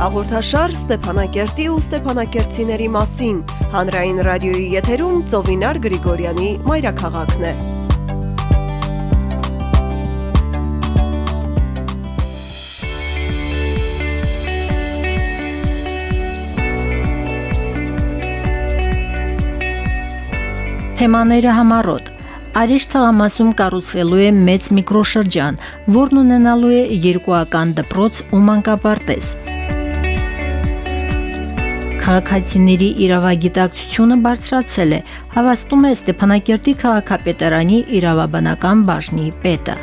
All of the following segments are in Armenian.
Հաղորդաշար Ստեփանակերտի ու Ստեփանակերտցիների մասին հանրային ռադիոյի եթերում Ծովինար Գրիգորյանի մայրաքաղաքն է։ Թեմաները համառոտ Արիշ թղամասում կառուցվելու է մեծ միկրոշրջան, որն ունենալու է երկուական դպրոց ու մանկապարտեզ։ Քաղաքացիների իրավագիտակցությունը բարձրացել է, հավաստում է Ստեփանակերտի քաղաքապետարանի իրավաբանական բաժնի պետը։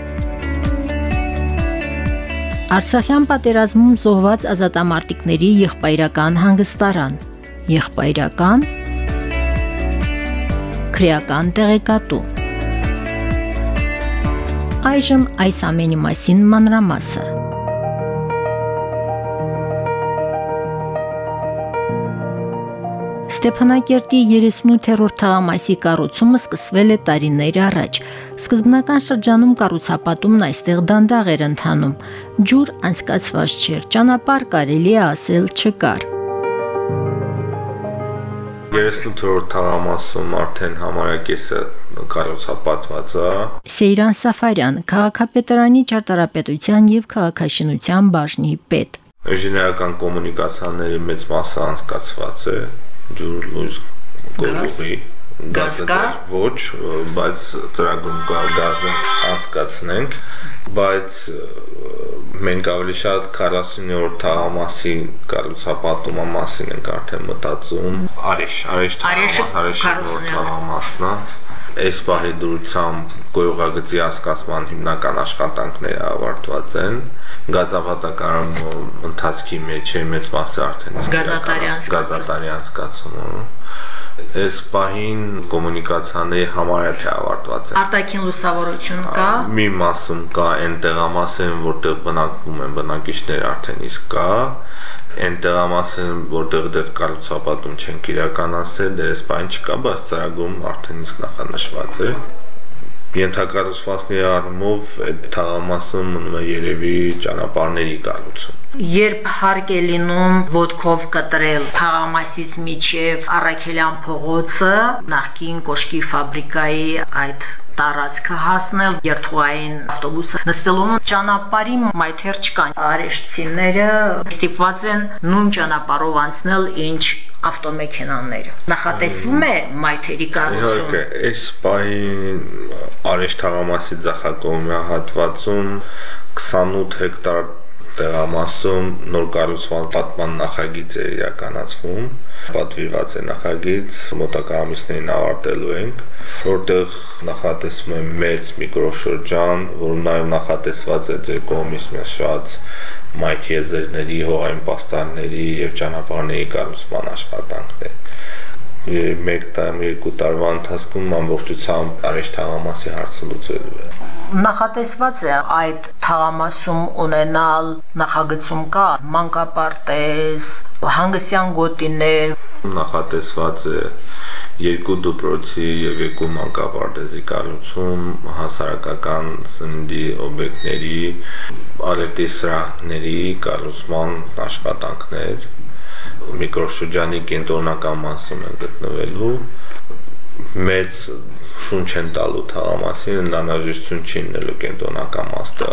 Արցախյան պատերազմում զոհված ազատամարտիկների եղբայրական հանգստարան։ Եղբայրական քրեական տեղեկատու։ Այժմ այս ամենի մասին մանրամասը։ Ստեփանակերտի 38-րդ թաղամասի կառուցումը սկսվել է տարիներ առաջ։ Սկզբնական շրջանում կառուցապատումն այստեղ դանդաղ էր ընթանում։ Ջուր անցկացված չէր, ճանապարհ կարելի է ասել չկար։ 38-րդ թաղամասում արդեն համարյա կեսը կառուցապատված է։ Սեյրան Սաֆարյան, քաղաքապետարանի ճարտարապետության եւ քաղաքաշինության բաժնի պետ։ Ինժեներական կոմունիկացիաների մեծ մասը անցկացված է ջուր լույս գոլուղի գազ կա ոչ բայց ծրագրում կա գազը անցկացնենք բայց մենք ավելի շատ 40-րդ թաղամասի կառուցապատումը մասին ենք արդեն մտածում արիշ արիշ արիշի թաղամասն է այս պահի դրությամբ գոյողագծի հասկացման հիմնական աշխատանքները ավարտված են գազավատակարան ընթացքի մեջ է մեծ մասը արդեն գազատարի անցկացումը այս պահին կոմունիկացիաների համարյա թե ավարտված են արտաքին լուսավորություն կա մի մասում կա այն տեղամասը որտեղ բնակվում են բնակիչներ արդեն իսկ կա այն տեղամասը որտեղ դեռ կառուցապատում չենք իրականացրել դες բան չկա բայց ծրագրում արդեն իսկ նախանշված է ենթակառուցվածքների առումով այդ թաղամասը մնում է երևի ճանապարհների կառուցում երբ հարկ է լինում ոդկով կտրել թաղամասից միջև Արաքելյան փողոցը նախկին կոշկի ֆաբրիկայի այդ տարածքը հասնել երթուային ավտոբուսը նստելուն ճանապարհի մայթեր չկան արեշտցիները ստիպված են նույն ճանապարհով անցնել ինչ ավտոմեքենաները։ Նախատեսվում է մայթերի կառուցում։ Իհարկե, այս պահին Արեշ թաղամասի ցախակողմյա հատվածում 28 հեկտար տեղամասում նոր կառուցման պատման նախագիծ է իրականացվում պատվիրված է նախագիծ, մոտակա ամիսներին ավարտելու ենք, որտեղ նախատեսվում է մեծ միկրոշրջան, որում նաև նախատեսված է ձեր կողմից նշված մայթ եզերների, հողային պաստառների եւ ճանապարհների կառուցման աշխատանքներ մեկ տարի, երկու տարվա ընթացքում ամբողջությամբ Արեշ թաղամասի հարցը լուծվելու է նախատեսված է այդ թաղամասում ունենալ նախագծում կա մանկապարտեզ, հանգստյան գոտիներ նախատեսված է երկու դպրոցի եւ երկու մանկապարտեզի կառուցում, հասարակական սննդի օբյեկտների, արետի սրահների կառուցման աշխատանքներ միկրոշրջանի կենտրոնական մասում են գտնվելու մեծ շունչ են տալու թաղամասին անհրաժեշտություն չի լինելու կենտրոնական մասը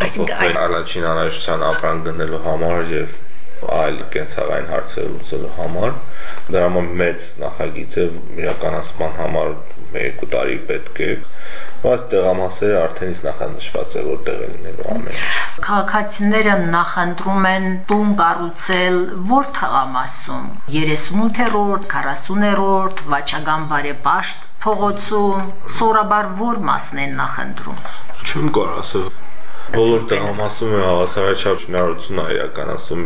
առաջին անհրաժեշտության ապրանք գնելու համար եւ այլ կենցաղային հարցեր լուծելու համար դրա համար մեծ նախագիծ է իրականացման համար 1-2 տարի պետք է բայց տեղամասերը արդեն իսկ նախանշված է որտեղ է լինելու ամեն Քաղաքացիները նախընտրում են տուն կառուցել որ թղամասում 38-րդ, 40-րդ, Վաչագան բարեպաշտ փողոցում, սորաբար որ մասն են նախընտրում։ Չեմ կարող ասել։ Բոլոր տեղամասում է հավասարաչափ շինարարություն է իրականացում։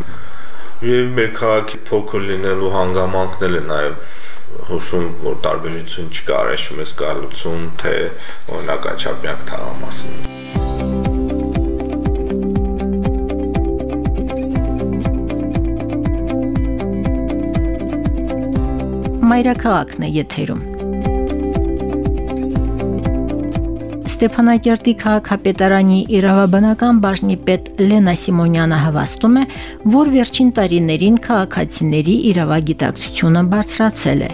Եվ մեր քաղաքի փոքր լինելու հանգամանքն է նաև հուշում, որ տարբերություն չկա արեշում ես կառուցում, թե օրինակ աչափյակ թաղամասում։ Մայրաքաղաքն է եթերում։ Ստեփանակերտի քաղաքապետարանի իրավաբանական բաժնի պետ Լենա Սիմոնյանը հավաստում է, որ վերջին տարիներին քաղաքացիների իրավագիտակցությունը բարձրացել է։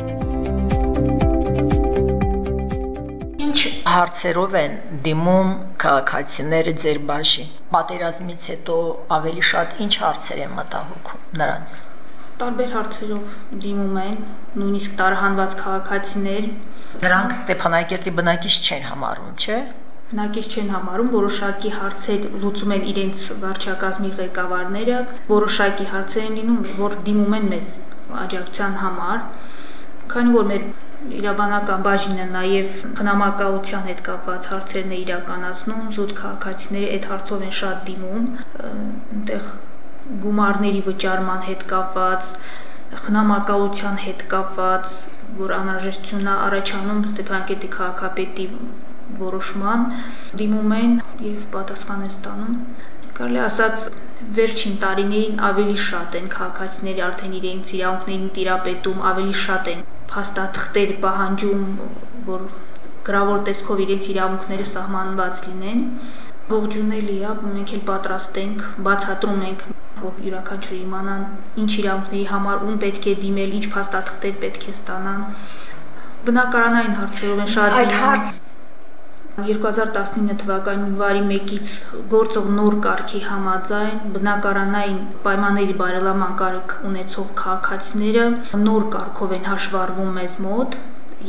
Ինչ հարցերով են դիմում քաղաքացիները ձեր բաժին։ Պատերազմից հետո ավելի շատ ինչ հարցեր են մտահոգում նրանց տարբեր հարցերով դիմում են, նույնիսկ տարհանված քաղաքացիներ։ Նրանք Ստեփանակերտի բնակիչ չեն համարում, չէ՞։ Բնակիչ չեն համարում, որոշակի հարցեր լուծում են իրենց վարչակազմի ղեկավարները, որոշակի հարցեր են լինում, որ դիմում են մեզ աջակցության համար, քանի որ մեր իրավաբանական բաժինը նաև խնամակալության հետ կապված հարցերն է իրականացնում, զուտ քաղաքացիները այդ հարցով են շատ դիմում, այնտեղ գումարների վճարման հետ կապված, խնամակալության հետ կապված, որ անհրաժեշտությունն է առաջանում Ստեփանակերտի քաղաքապետի որոշման, դիմում են եւ պատասխան են ստանում։ Կարելի ասած վերջին տարիներին ավելի շատ են քաղաքացիները արդեն իրենց իրավունքներին տիրապետում, ավելի շատ են փաստաթղթեր պահանջում, որ գրավոր տեսքով իրենց իրավունքները սահմանված լինեն ողջունելի է, մենք էլ պատրաստ ենք, բացատրում ենք որ յուրաքանչյուր իմանան ինչ իրավունքների համար ում պետք է դիմել, ինչ փաստաթղթեր պետք է ստանան։ Բնակարանային հարցերով են շատ Այդ հարց 2019 թվականի հունվարի 1-ից գործող նոր կարգի համաձայն բնակարանային պայմանների բարելավման կարիք ունեցող քաղաքացիները նոր կարգով են հաշվառվում մեզ մոտ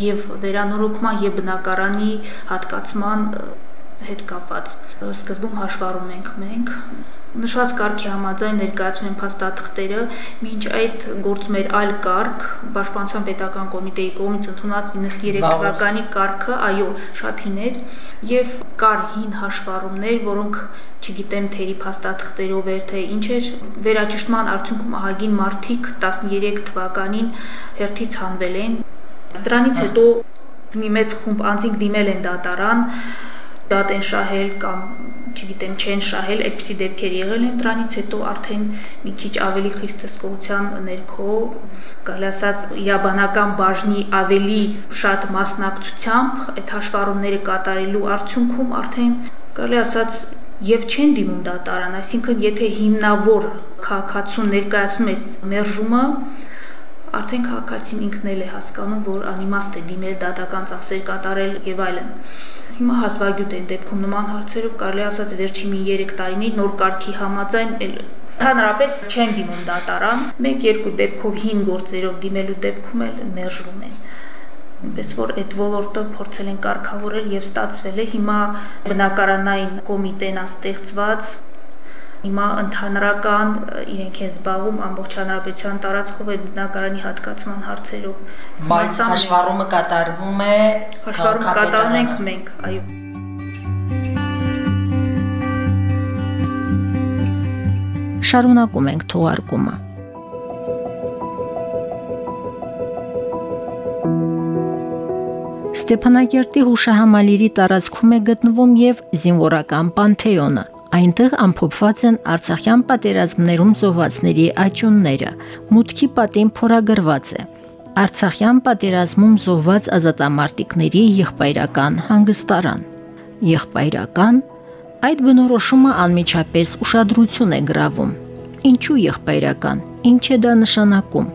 եւ վերանորոգման եւ բնակարանի հատկացման հետ կապված սկզբում հաշվառում ենք մենք նշված կարգի համաձայն ներկայացում են փաստաթղթերը մինչ այդ գործում էր այլ կարգ պաշտպանության պետական կոմիտեի կողմից ընդունած 93 թվականի կարգը այո շատ հին էր եւ կար հին հաշվառումներ որոնք չգիտեմ թերի փաստաթղթերով էր թե ինչ էր վերաճշտման արդյունքում ահագին մարտիկ 13 թվականին հերթից հանվել են դրանից հետո մի մեծ խումբ անձինք դիմել են դատարան դատ են շահել կամ չգիտեմ չեն շահել, այդպիսի դեպքեր եղել են, դրանից հետո արդեն մի քիչ ավելի խիստ հսկողության ներքո կարելի ասած իրաբանական բաժնի ավելի շատ մասնակցությամբ այդ հաշվառումները կատարելու արդյունքում արդեն կարելի ասած եւ չեն դիմում դատարան, այսինքն եթե հիմնավոր քաղաքացուն ներկայացնում ես մերժումը, արդեն քաղաքացին ինքն էլ է հասկանում, որ անիմաստ է դիմել դատական ծախսեր կատարել եւ այլն։ Հիմա հազվագյուտ են դեպքում նման հարցերով կարելի ասած վերջին մի 3 տարիների նոր կարգի համաձայն Հանրապես չեն դիմում դատարան, մեկ-երկու դեպքով հին գործերով դիմելու դեպքում էլ մերժվում են այնպես որ այդ ոլորտը փորձել են կարգավորել եւ ստացվել է հիմա բնակարանային կոմիտեն աստեղծված Հիմա ընդհանրական իրենք են զբաղվում ամբողջ հանրապետության տարածքով այդ բնակարանի հատկացման հարցերով։ Բայց հաշվառումը կատարվում է հաշվառումը կատարում ենք մենք, այո։ Շարունակում ենք թողարկումը։ Ստեփանակերտի հուշահամալիրի տարածքում է գտնվում եւ զինվորական պանթեոնը, Այնտեղ ամփոփված են Արցախյան պատերազմներում զոհվածների աճյունները։ Մուտքի պատին փորագրված է. Արցախյան պատերազմում զոհված ազատամարտիկների եղբայրական հանգստարան։ Եղբայրական այդ բնորոշումը անմիջապես ուշադրություն է գրավում։ Ինչու եղբայրական։ Ինչ է դա նշանակում։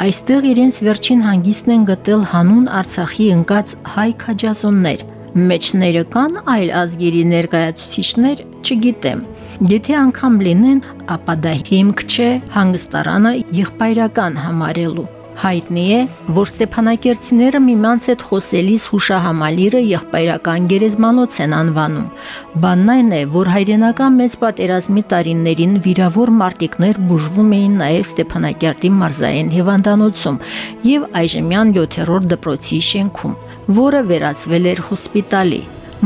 Այստեղ իրենց վերջին հանգիստն են գտել հանուն Արցախի ընկած հայ քաջազոններ, մեջները կան այլ ազգերի ներկայացուցիչներ, չգիտեմ։ Եթե անգամ լինեն, ապա դա հիմք չէ հանգստարանը եղբայրական համարելու։ Հայտնի է, որ Ստեփանակերտցիները միմյանց հետ խոսելիս հուշահամալիրը եղբայրական գերեզմանոց են անվանում։ Բանն այն է, որ հայրենական մեծ պատերազմի տարիներին վիրավոր մարտիկներ բուժվում էին նաև Ստեփանակերտի մարզային հիվանդանոցում եւ այժմյան 7-րդ դպրոցի շենքում որը վերածվել էր հոսպիտալի։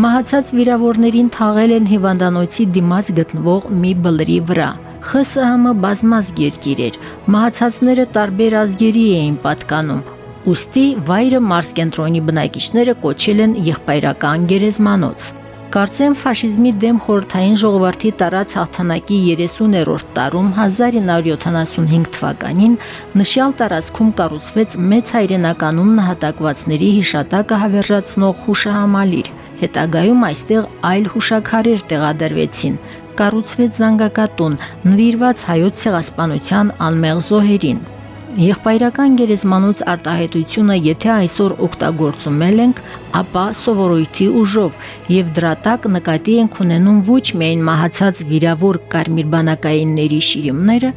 Մահացած վիրավորներին թաղել են հիվանդանոցի դիմաց գտնվող մի բլրի վրա։ ԽՍՀՄ բազմազգ երկիր էր։ Մահացածները տարբեր ազգերի էին պատկանում։ Ոստի վայրը Մարս կենտրոնի բնակիչները կոչել են եղբայրական գերեզմանոց։ Կարծեմ ֆաշիզմի դեմ խորհրդային ժողովրդի տարած հաղթանակի 30-րդ տարում 1975 թվականին նշյալ տարածքում կառուցվեց մեծ հայրենականում նահատակվածների հիշատակը հավերժացնող հուշահամալիր։ Հետագայում այստեղ այլ հուշակարեր տեղադրվեցին։ Կառուցվեց զանգակատուն, նվիրված հայոց ցեղասպանության անմեղ զոհերին։ Եղբայրական գերեզմանոց արտահայտությունը, եթե այսօր օգտագործումել ենք, ապա սովորույթի ուժով եւ դրա տակ նկատի ենք ունենում ոչ միայն մահացած վիրավոր կարմիր բանակայինների շիրիմները,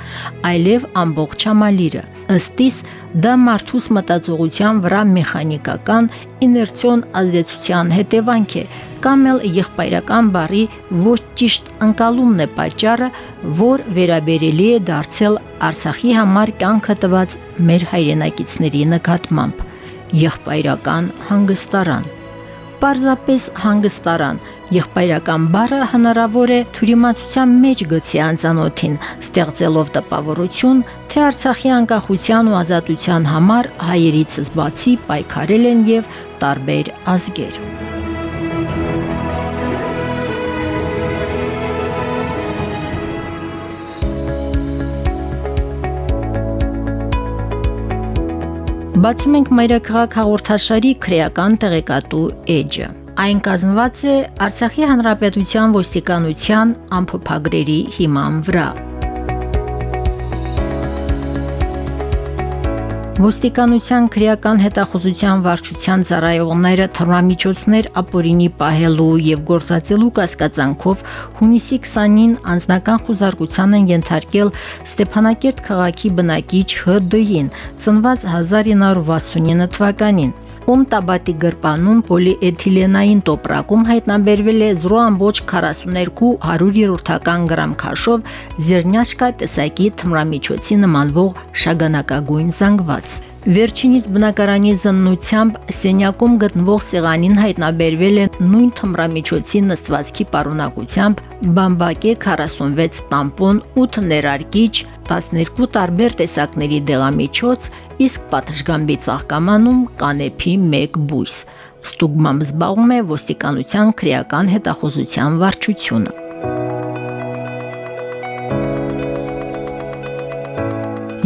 այլև ամբողջ համալիրը։ Ըստիս դա մարդուս մտածողության վրա մեխանիկական իներցիոն ազդեցության հետևանք է, կամ էլ եղբայրական բարի ոչ ճիշտ ընկալումն է պատճառը, որ վերաբերելի է դարձել Արցախի համար կյանքը տված մեր հայրենակիցների նկատմամբ։ Եղբայրական հանգստարան պարզապես հանգստարան։ Եղբայրական բառը հնարավոր է թյուրիմացության մեջ գցի անծանոթին, ստեղծելով տպավորություն, թե Արցախի անկախության ու ազատության համար հայերից բացի պայքարել են եւ տարբեր ազգեր։ Բացում ենք Մայրաքաղաք հաղորդաշարի քրեական տեղեկատու էջը։ Այն կազմված է Արցախի Հանրապետության ոստիկանության ամփոփագրերի հիման վրա։ Ոստիկանության քրեական հետախուզության վարչության ծառայողները թռամիջոցներ ապօրինի պահելու եւ գործածելու կասկածանքով հունիսի 20-ին անձնական խուզարկության են ենթարկել Ստեփանակերտ քաղաքի բնակիչ ՀԴ-ին, ծնված 1969 թվականին ում տաբատի գրպանում պոլիէթիլենային տոպրակում հայտնաբերվել է 0.42 100-ական գրամ քաշով զերնյաշկա տեսակի թմրամիջոցի նմանվող շագանակագույն զանգված։ Վերջինիս բնակարանի զննությամբ սենյակում գտնվող սեղանին հայտնաբերվել է նույն թմրամիջոցի նստվածքի պարունակությամբ բամբակե 46 տամպոն, 8 ներարկիչ, 12 տարբեր տեսակների դեղամիջոց, իսկ պատշգամբի ծաղկամանում կանեփի 1 բույս։ Ստուգմամբ զբաղվում է ոստիկանության քրեական հետախուզության վարչությունը։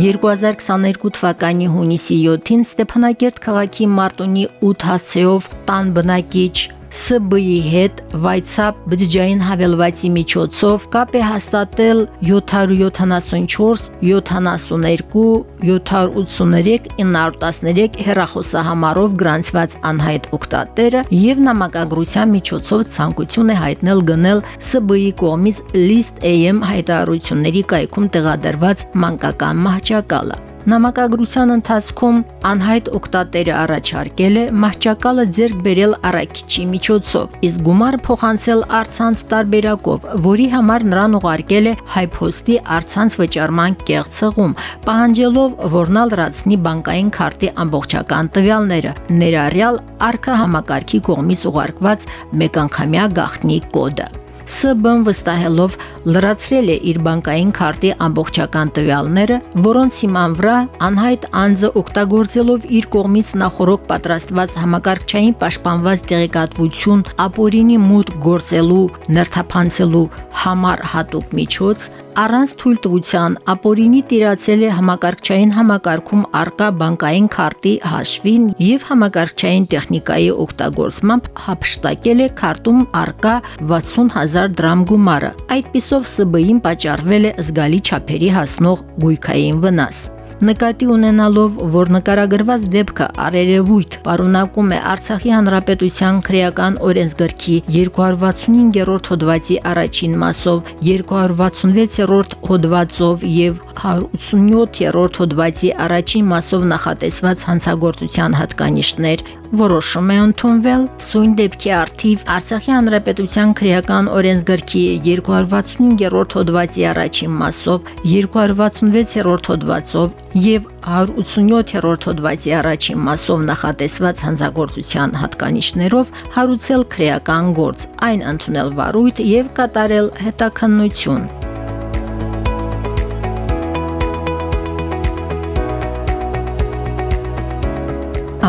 2022 թվականի հունիսի 7-ին Ստեփանակերտ քաղաքի Մարտունի 8 հասցեով տան բնակիչ ՍԲ-ի հետ WhatsApp բջջային հավելվածի միջոցով կապ է հաստատել 774 72 783 913 հեռախոսահամարով գրանցված անհայտ օկտատերը եւ նամակագրության միջոցով ցանկություն է հայտնել գնել ՍԲ-ի կողմից list AM հայտարարությունների կայքում տեղադրված մանկական մահճակալը Նամակագրության ընթացքում անհայտ օկտատերը առաջարկել է մահճակալը ձեռք բերել առաքիչի միջոցով, իսկ գումարը փոխանցել արցանց տարբերակով, որի համար նրան ուղարկել է հայփոստի արցանց վճարման կեղծ հղում, պահանջելով, որ նա լրացնի բանկային քարտի ամբողջական տվյալները, ներառյալ արքա համակարգի կողմից ուղարկված մեկանգամյա գաղտնի կոդը։ ՍԲ-ն վստահելով լրացրել է իր բանկային քարտի ամբողջական տվյալները, որոնց հիման վրա անհայտ անձը օգտագործելով իր կողմից նախորոք պատրաստված համակարգչային պաշտպանված տեղեկատվություն ապօրինի մուտք գործելու, նրթափանցելու համար հատուկ միջոց առանց թույլտվության ապօրինի տիրացել է համակարգչային համակարգում արկա բանկային քարտի հաշվին եւ համակարգչային տեխնիկայի օգտագործմամբ հապշտակել է քարտում արկա 60000 դրամ գումարը։ Այդպիսով ՍԲ-ին պատճառվել է զգալի չափերի հասնող գույքային վնաս նկատի ունենալով, որ նկարագրված դեպքը արերևույթ պարունակում է Արցախի Հանրապետության քրեական օրենսգրքի 265-րդ հոդվածի առաջին մասով, 266-րդ հոդվածով եւ 187-րդ հոդվածի առաջին մասով նախատեսված հանցագործության հատկանիշներ, որոշում է ընդունվել սույն դեպքի արդիվ Արցախի Հանրապետության քրեական օրենսգրքի 265-րդ հոդվածի առաջին մասով, 266-րդ հոդվածով եւ 187-րդ հոդվածի առաջին մասով նախատեսված հանցագործության հատկանիշներով հարուցել քրեական գործ, այն ընդունել վարույթ եւ կատարել հետաքննություն։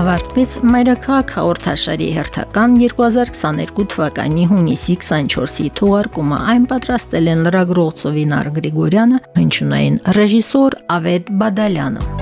ավարտվեց Մայրաքաղաք հաղորդաշարի հերթական 2022 թվականի հունիսի 24-ի թողարկումը։ Այն պատրաստել են լրագրող Ծովինար Գրիգորյանը, հնչյունային ռեժիսոր Ավետ Բադալյանը։